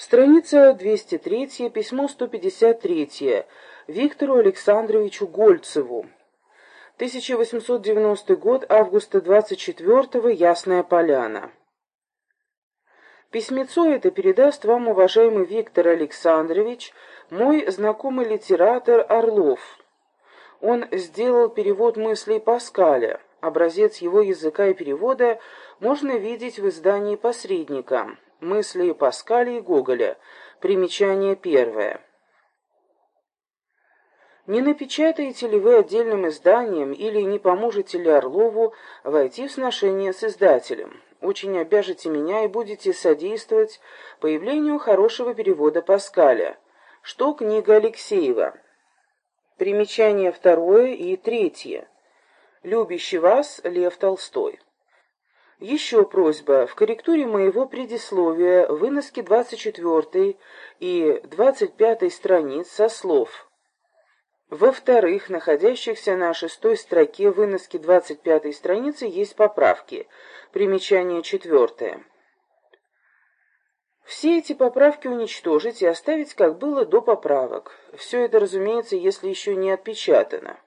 Страница 203, письмо 153, Виктору Александровичу Гольцеву. 1890 год, августа 24 Ясная Поляна. Письмецо это передаст вам, уважаемый Виктор Александрович, мой знакомый литератор Орлов. Он сделал перевод мыслей Паскаля. Образец его языка и перевода можно видеть в издании «Посредника». Мысли Паскаля и Гоголя. Примечание первое. Не напечатаете ли вы отдельным изданием или не поможете ли Орлову войти в сношение с издателем? Очень обяжете меня и будете содействовать появлению хорошего перевода Паскаля. Что книга Алексеева? Примечание второе и третье. Любящий вас Лев Толстой. Еще просьба. В корректуре моего предисловия выноски 24 и 25 страниц со слов во-вторых, находящихся на шестой строке выноски 25 страницы есть поправки. Примечание четвертое. Все эти поправки уничтожить и оставить, как было до поправок. Все это, разумеется, если еще не отпечатано.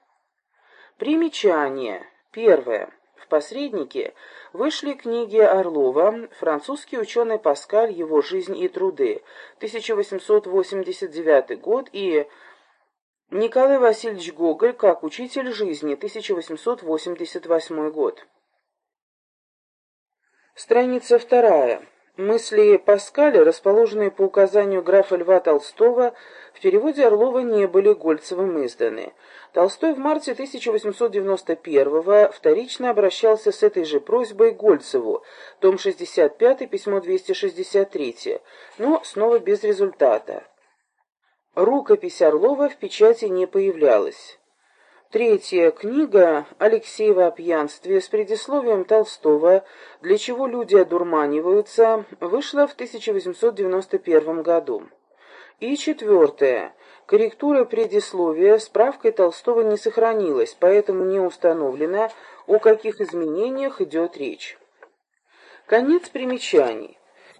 Примечание. Первое. В посреднике вышли книги Орлова «Французский ученый Паскаль. Его жизнь и труды», 1889 год, и Николай Васильевич Гоголь как учитель жизни, 1888 год. Страница вторая. Мысли Паскаля, расположенные по указанию графа Льва Толстого, в переводе Орлова не были Гольцевым изданы. Толстой в марте 1891-го вторично обращался с этой же просьбой к Гольцеву, том 65, письмо 263, но снова без результата. Рукопись Орлова в печати не появлялась. Третья книга Алексеева о пьянстве с предисловием Толстого «Для чего люди одурманиваются» вышла в 1891 году. И четвертая. Корректура предисловия справкой Толстого не сохранилась, поэтому не установлено, о каких изменениях идет речь. Конец примечаний.